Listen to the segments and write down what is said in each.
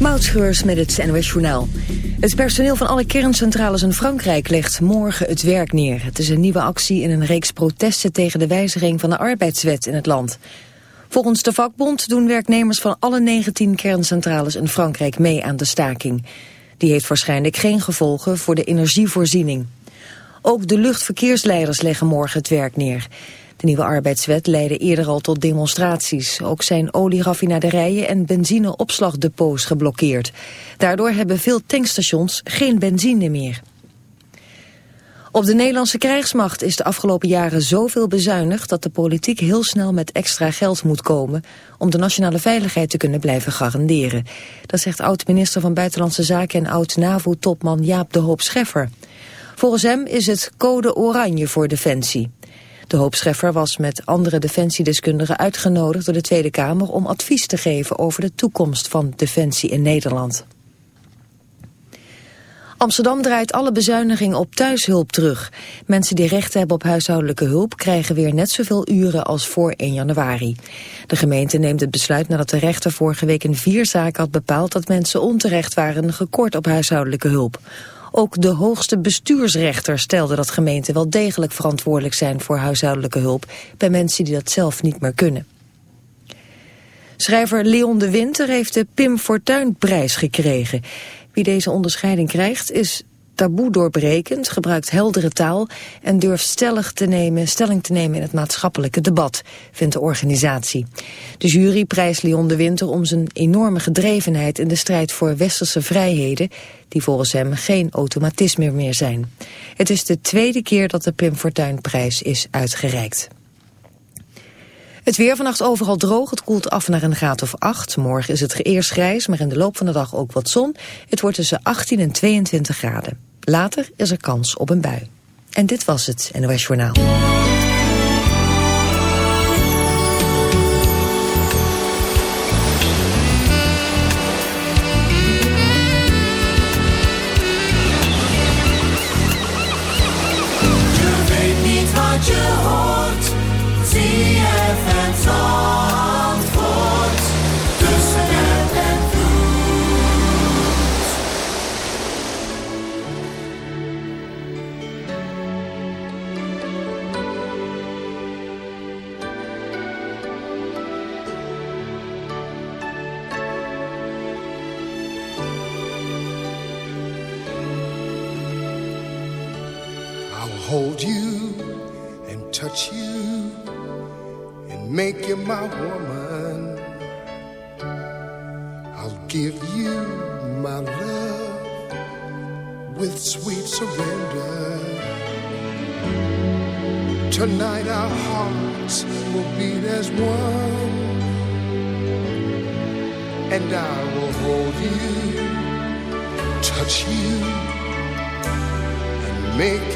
Moutscheurs met het NOS Journaal. Het personeel van alle kerncentrales in Frankrijk legt morgen het werk neer. Het is een nieuwe actie in een reeks protesten tegen de wijziging van de arbeidswet in het land. Volgens de vakbond doen werknemers van alle 19 kerncentrales in Frankrijk mee aan de staking. Die heeft waarschijnlijk geen gevolgen voor de energievoorziening. Ook de luchtverkeersleiders leggen morgen het werk neer. De nieuwe arbeidswet leidde eerder al tot demonstraties. Ook zijn olieraffinaderijen en benzineopslagdepots geblokkeerd. Daardoor hebben veel tankstations geen benzine meer. Op de Nederlandse krijgsmacht is de afgelopen jaren zoveel bezuinigd dat de politiek heel snel met extra geld moet komen om de nationale veiligheid te kunnen blijven garanderen. Dat zegt oud-minister van Buitenlandse Zaken en oud-NAVO-topman Jaap de Hoop Scheffer. Volgens hem is het code oranje voor defensie. De hoopscheffer was met andere defensiedeskundigen uitgenodigd door de Tweede Kamer om advies te geven over de toekomst van defensie in Nederland. Amsterdam draait alle bezuinigingen op thuishulp terug. Mensen die recht hebben op huishoudelijke hulp krijgen weer net zoveel uren als voor 1 januari. De gemeente neemt het besluit nadat de rechter vorige week in vier zaken had bepaald dat mensen onterecht waren gekort op huishoudelijke hulp. Ook de hoogste bestuursrechter stelde dat gemeenten wel degelijk verantwoordelijk zijn voor huishoudelijke hulp bij mensen die dat zelf niet meer kunnen. Schrijver Leon de Winter heeft de Pim Fortuynprijs gekregen. Wie deze onderscheiding krijgt is taboe doorbrekend, gebruikt heldere taal en durft stellig te nemen, stelling te nemen in het maatschappelijke debat, vindt de organisatie. De jury prijst Leon de Winter om zijn enorme gedrevenheid in de strijd voor westerse vrijheden, die volgens hem geen automatisme meer zijn. Het is de tweede keer dat de Pim Fortuyn-prijs is uitgereikt. Het weer vannacht overal droog, het koelt af naar een graad of 8. Morgen is het eerst grijs, maar in de loop van de dag ook wat zon. Het wordt tussen 18 en 22 graden. Later is er kans op een bui. En dit was het NOS Journaal.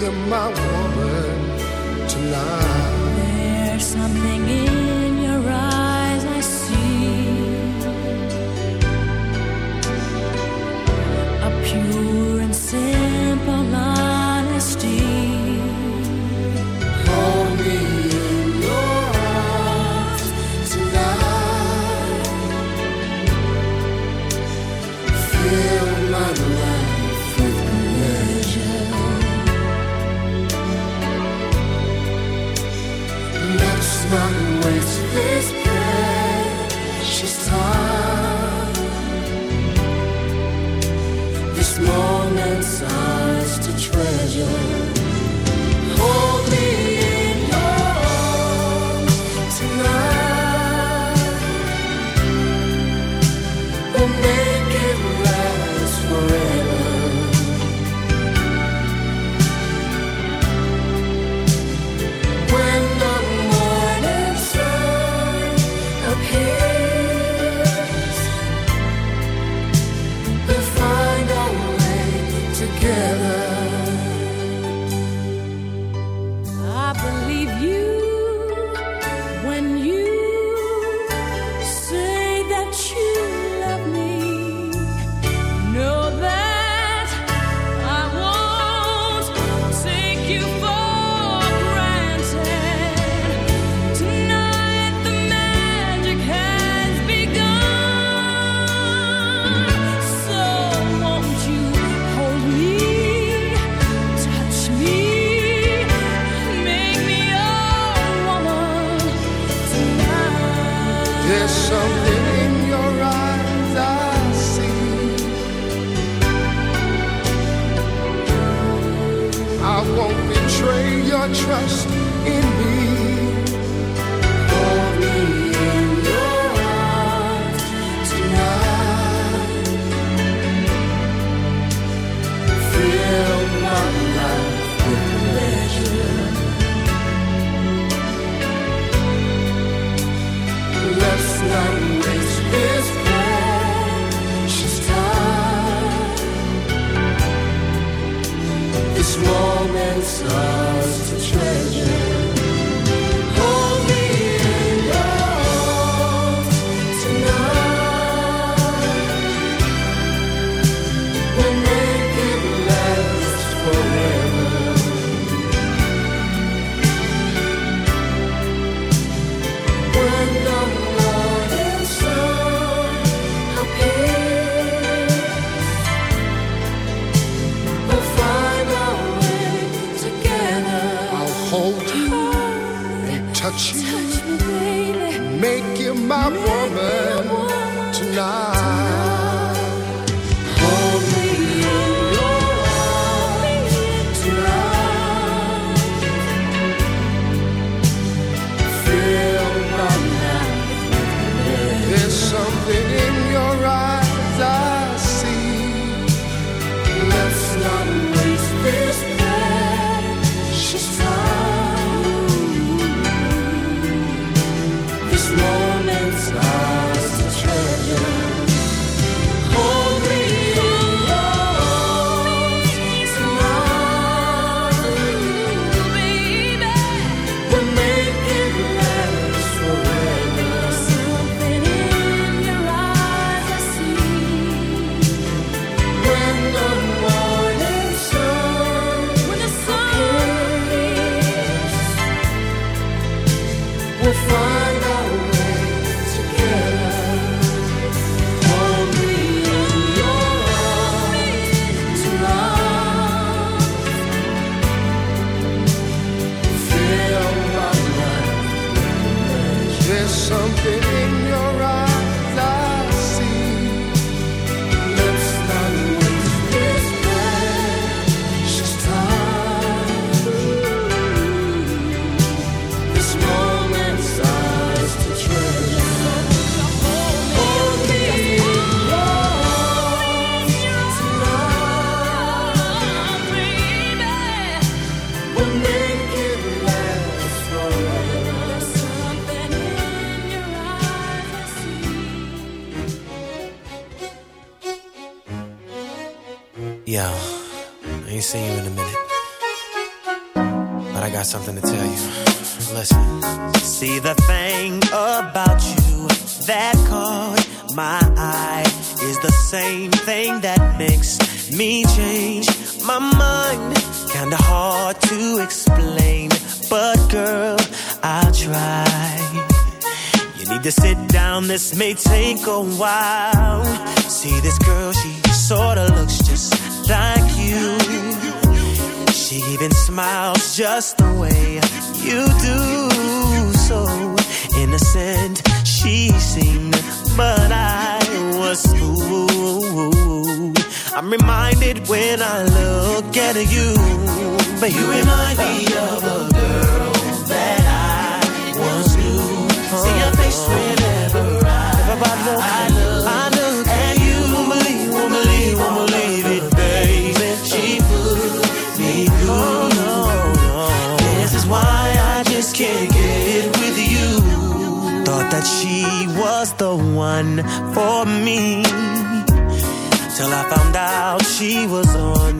Not may take a while. one for me. Till I found out she was on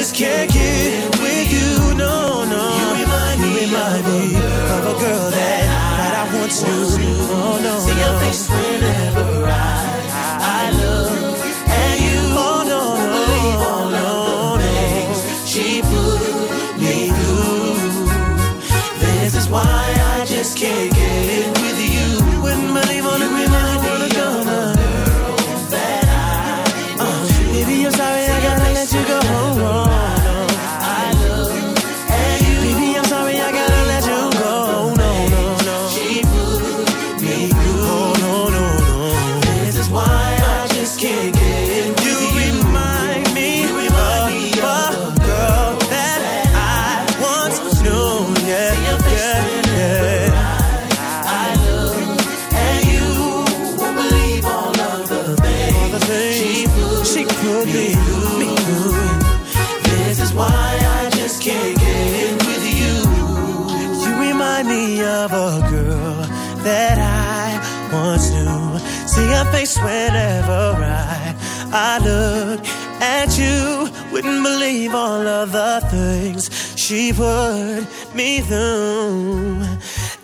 just can't get with you. No, no. You remind me, remind me of a girl that, that I once knew. Oh, no, See your face whenever I, I look at you. Oh, no, no. Of the things she put me through. This is why I just can't me.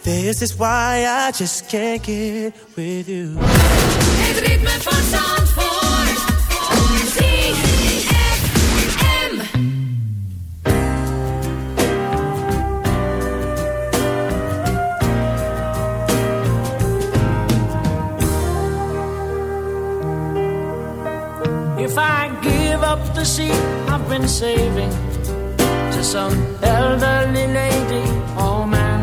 This is why I just can't get with you. Het ritme van Zandvoort. If I give up the seat I've been saving some elderly lady or man,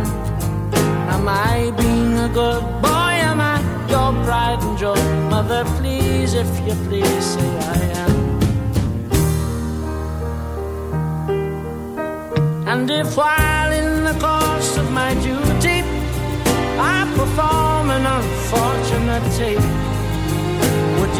am I being a good boy? Am I your pride and joy? Mother, please, if you please, say I am. And if while in the course of my duty I perform an unfortunate tape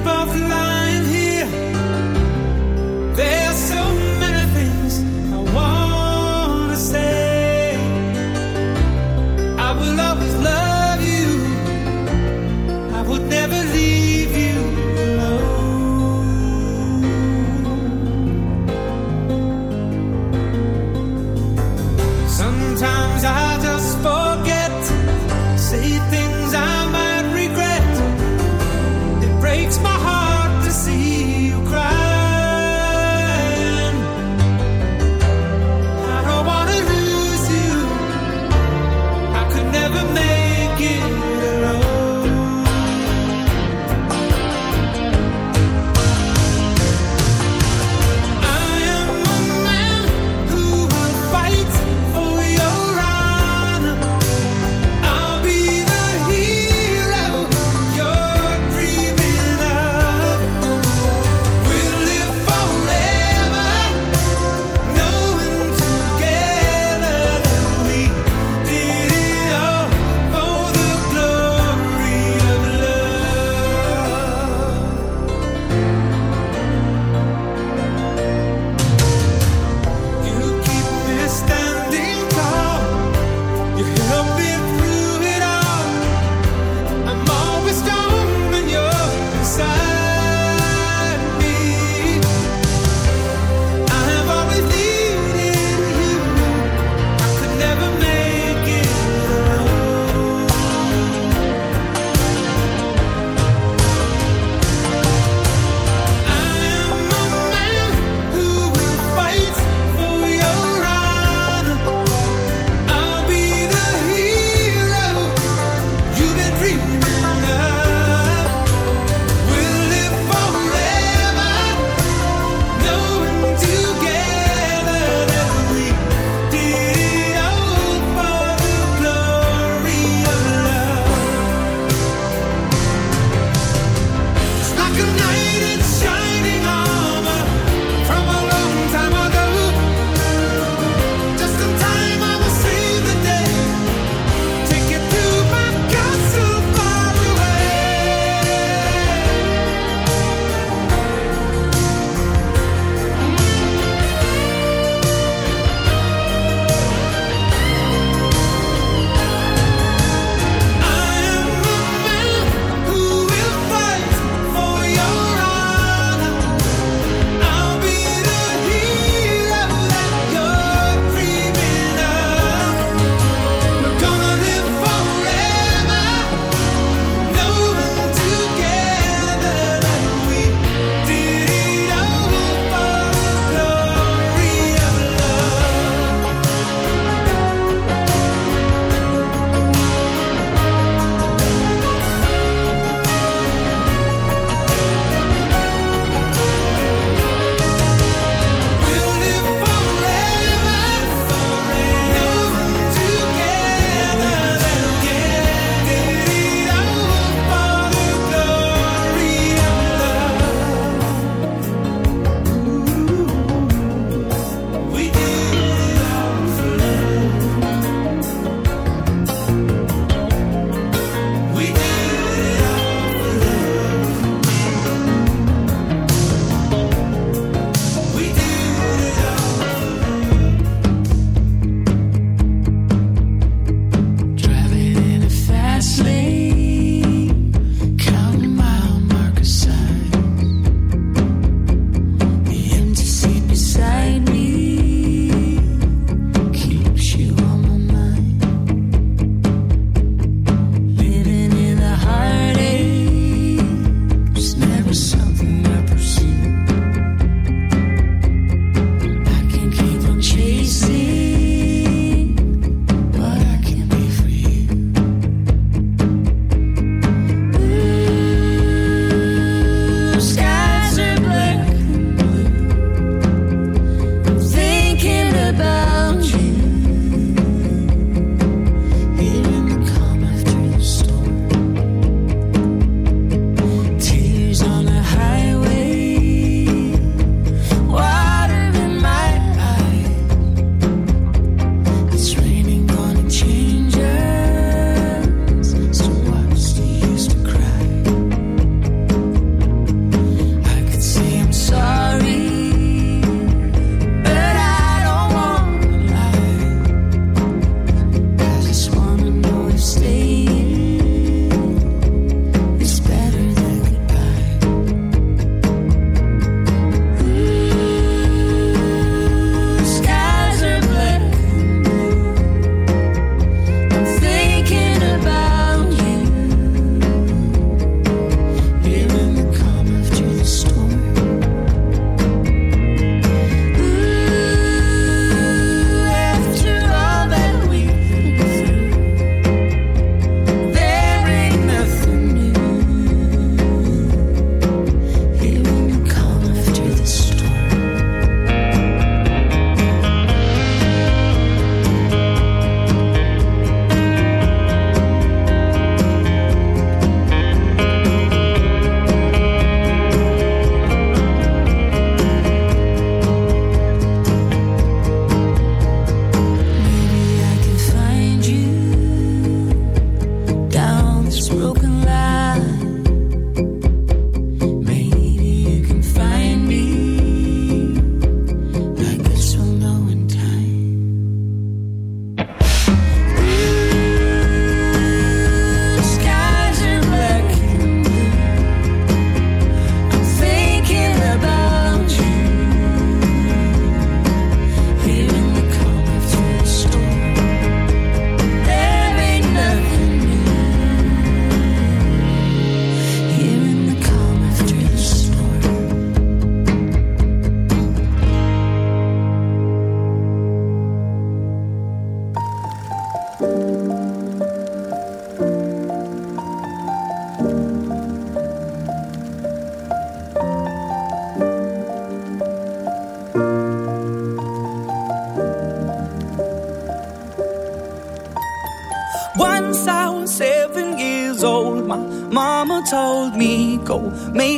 As we're both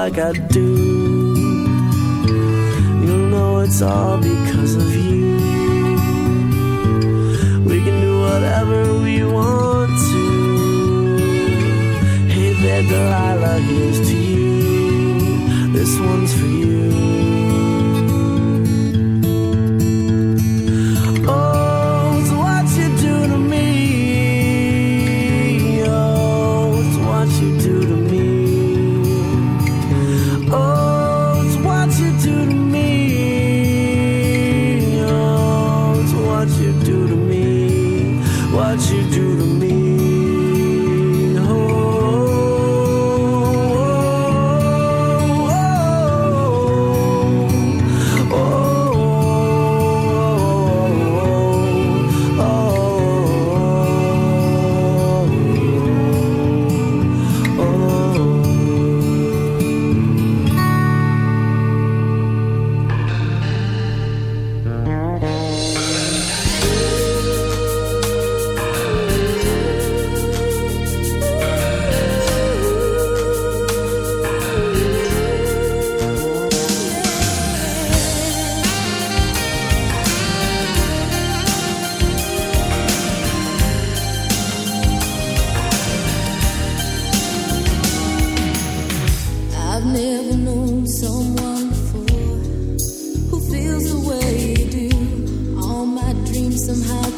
like I do. You know it's all because of you.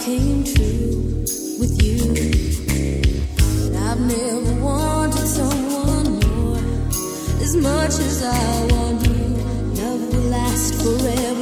came true with you. I've never wanted someone more as much as I want you. Love will last forever.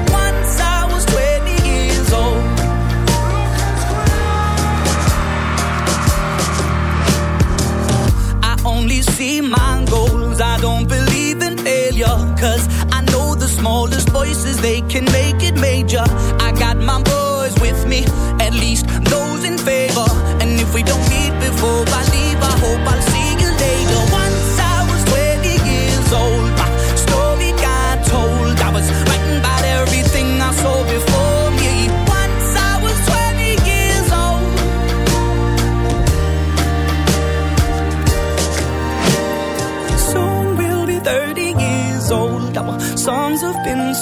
See my goals. I don't believe in failure. Cause I know the smallest voices, they can make it major. I got my boys with me, at least those in favor.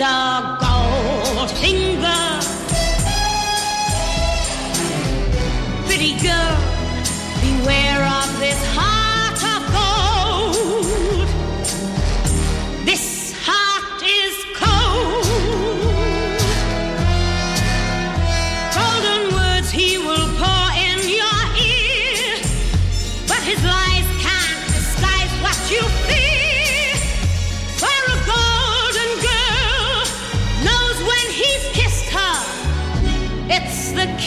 Mr.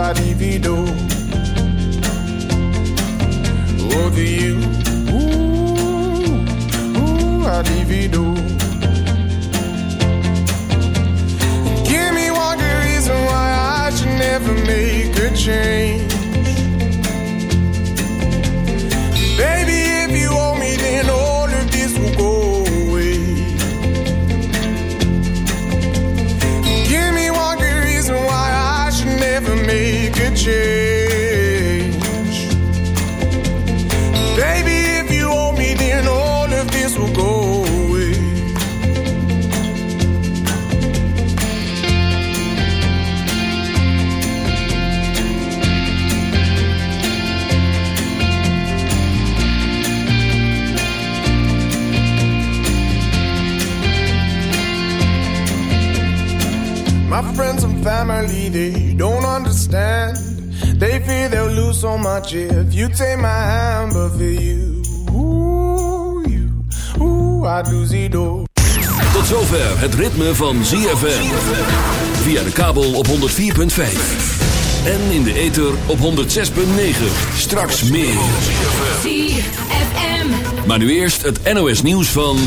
I divido. Over you. Ooh, ooh, divido. Give me one good reason why I should never make a change. Family, they don't understand. They fear they'll lose so much if you take my hand, but for you, ooh, you, ooh, I'd lose it all. Tot zover het ritme van ZFM. Via de kabel op 104.5. En in de ether op 106.9. Straks meer. ZFM. Maar nu eerst het NOS nieuws van...